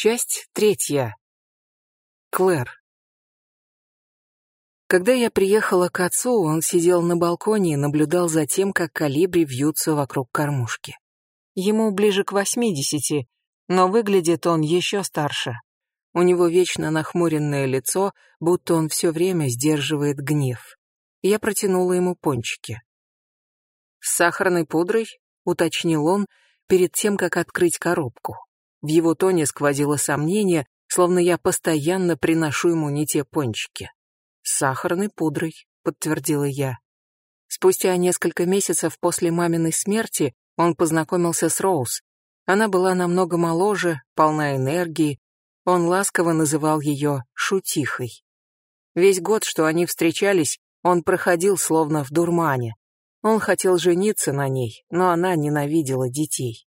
Часть третья. Клэр. Когда я приехала к отцу, он сидел на балконе и наблюдал за тем, как калибри вьются вокруг кормушки. Ему ближе к восьмидесяти, но выглядит он еще старше. У него вечно нахмуренное лицо, будто он все время сдерживает гнев. Я протянула ему пончики. «С сахарной пудрой?» — уточнил он перед тем, как открыть коробку. В его тоне сквозило сомнение, словно я постоянно приношу ему не те пончики. «С сахарной пудрой», — подтвердила я. Спустя несколько месяцев после маминой смерти он познакомился с Роуз. Она была намного моложе, полна энергии. Он ласково называл ее «шутихой». Весь год, что они встречались, он проходил словно в дурмане. Он хотел жениться на ней, но она ненавидела детей.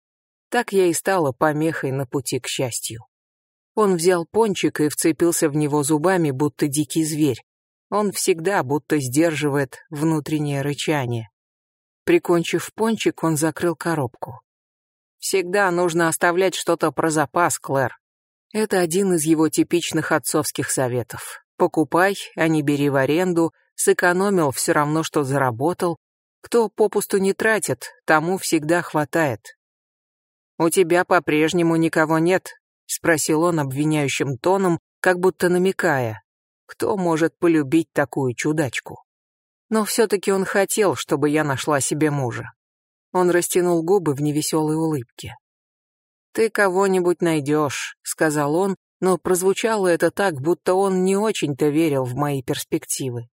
Так я и стала помехой на пути к счастью. Он взял пончик и вцепился в него зубами, будто дикий зверь. Он всегда будто сдерживает внутреннее рычание. Прикончив пончик, он закрыл коробку. Всегда нужно оставлять что-то про запас, Клэр. Это один из его типичных отцовских советов. Покупай, а не бери в аренду, сэкономил все равно, что заработал. Кто попусту не тратит, тому всегда хватает. «У тебя по-прежнему никого нет?» — спросил он обвиняющим тоном, как будто намекая. «Кто может полюбить такую чудачку?» Но все-таки он хотел, чтобы я нашла себе мужа. Он растянул губы в невеселой улыбке. «Ты кого-нибудь найдешь», — сказал он, но прозвучало это так, будто он не очень-то верил в мои перспективы.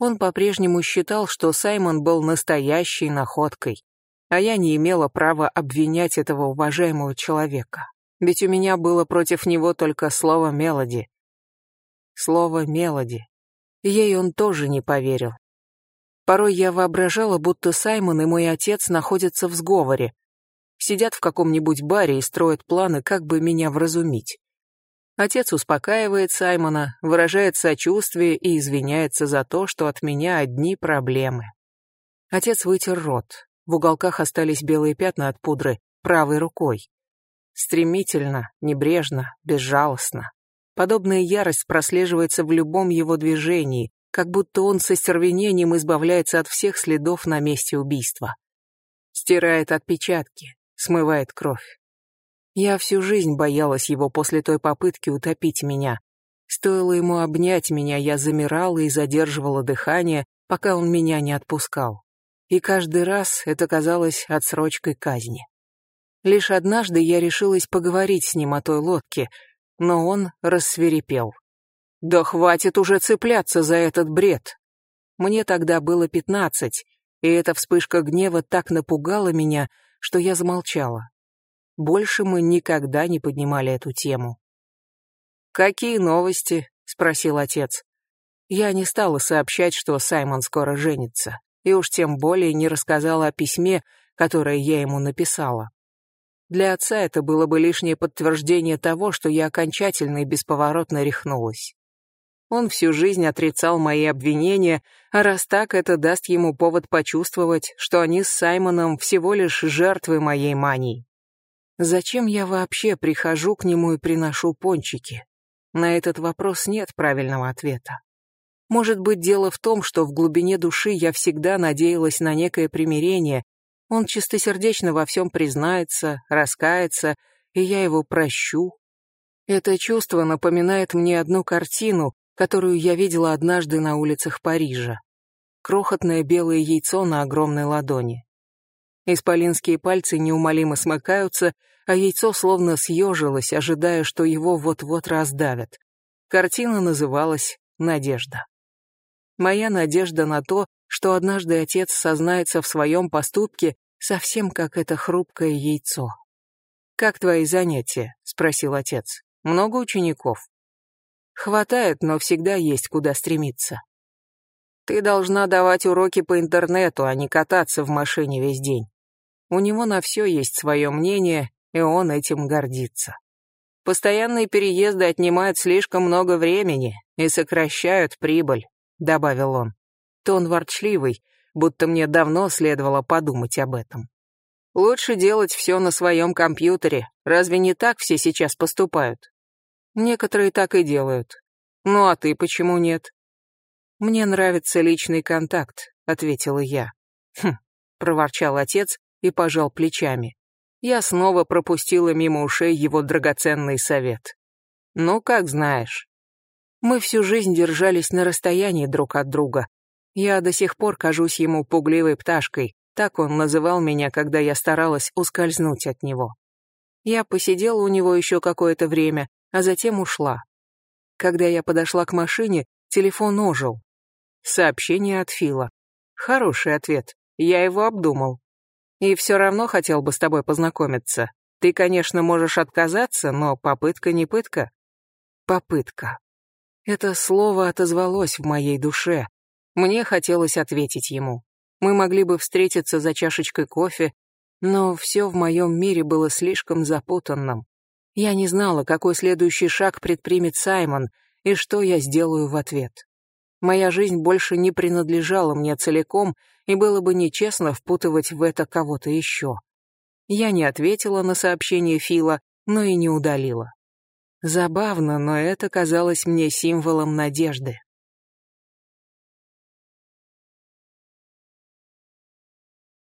Он по-прежнему считал, что Саймон был настоящей находкой, а я не имела права обвинять этого уважаемого человека. Ведь у меня было против него только слово «мелоди». Слово «мелоди». Ей он тоже не поверил. Порой я воображала, будто Саймон и мой отец находятся в сговоре. Сидят в каком-нибудь баре и строят планы, как бы меня вразумить. Отец успокаивает Саймона, выражает сочувствие и извиняется за то, что от меня одни проблемы. Отец вытер рот. В уголках остались белые пятна от пудры правой рукой. Стремительно, небрежно, безжалостно. Подобная ярость прослеживается в любом его движении, как будто он со стервенением избавляется от всех следов на месте убийства. Стирает отпечатки, смывает кровь. Я всю жизнь боялась его после той попытки утопить меня. Стоило ему обнять меня, я замирала и задерживала дыхание, пока он меня не отпускал и каждый раз это казалось отсрочкой казни. Лишь однажды я решилась поговорить с ним о той лодке, но он рассверепел. «Да хватит уже цепляться за этот бред!» Мне тогда было пятнадцать, и эта вспышка гнева так напугала меня, что я замолчала. Больше мы никогда не поднимали эту тему. «Какие новости?» — спросил отец. Я не стала сообщать, что Саймон скоро женится и уж тем более не рассказала о письме, которое я ему написала. Для отца это было бы лишнее подтверждение того, что я окончательно и бесповоротно рехнулась. Он всю жизнь отрицал мои обвинения, а раз так, это даст ему повод почувствовать, что они с Саймоном всего лишь жертвы моей мании. Зачем я вообще прихожу к нему и приношу пончики? На этот вопрос нет правильного ответа. Может быть, дело в том, что в глубине души я всегда надеялась на некое примирение. Он чистосердечно во всем признается, раскается, и я его прощу. Это чувство напоминает мне одну картину, которую я видела однажды на улицах Парижа. Крохотное белое яйцо на огромной ладони. Исполинские пальцы неумолимо смыкаются, а яйцо словно съежилось, ожидая, что его вот-вот раздавят. Картина называлась «Надежда». Моя надежда на то, что однажды отец сознается в своем поступке, совсем как это хрупкое яйцо. «Как твои занятия?» — спросил отец. «Много учеников?» «Хватает, но всегда есть куда стремиться». «Ты должна давать уроки по интернету, а не кататься в машине весь день. У него на все есть свое мнение, и он этим гордится. Постоянные переезды отнимают слишком много времени и сокращают прибыль. — добавил он. Тон ворчливый, будто мне давно следовало подумать об этом. Лучше делать все на своем компьютере. Разве не так все сейчас поступают? Некоторые так и делают. Ну а ты почему нет? Мне нравится личный контакт, ответила я. Хм, проворчал отец и пожал плечами. Я снова пропустила мимо ушей его драгоценный совет. Ну, как знаешь. Мы всю жизнь держались на расстоянии друг от друга. Я до сих пор кажусь ему пугливой пташкой, так он называл меня, когда я старалась ускользнуть от него. Я посидела у него еще какое-то время, а затем ушла. Когда я подошла к машине, телефон ожил. Сообщение от Фила. Хороший ответ. Я его обдумал. И все равно хотел бы с тобой познакомиться. Ты, конечно, можешь отказаться, но попытка не пытка. Попытка. Это слово отозвалось в моей душе. Мне хотелось ответить ему. Мы могли бы встретиться за чашечкой кофе, но все в моем мире было слишком запутанным. Я не знала, какой следующий шаг предпримет Саймон и что я сделаю в ответ. Моя жизнь больше не принадлежала мне целиком, и было бы нечестно впутывать в это кого-то еще. Я не ответила на сообщение Фила, но и не удалила. Забавно, но это казалось мне символом надежды.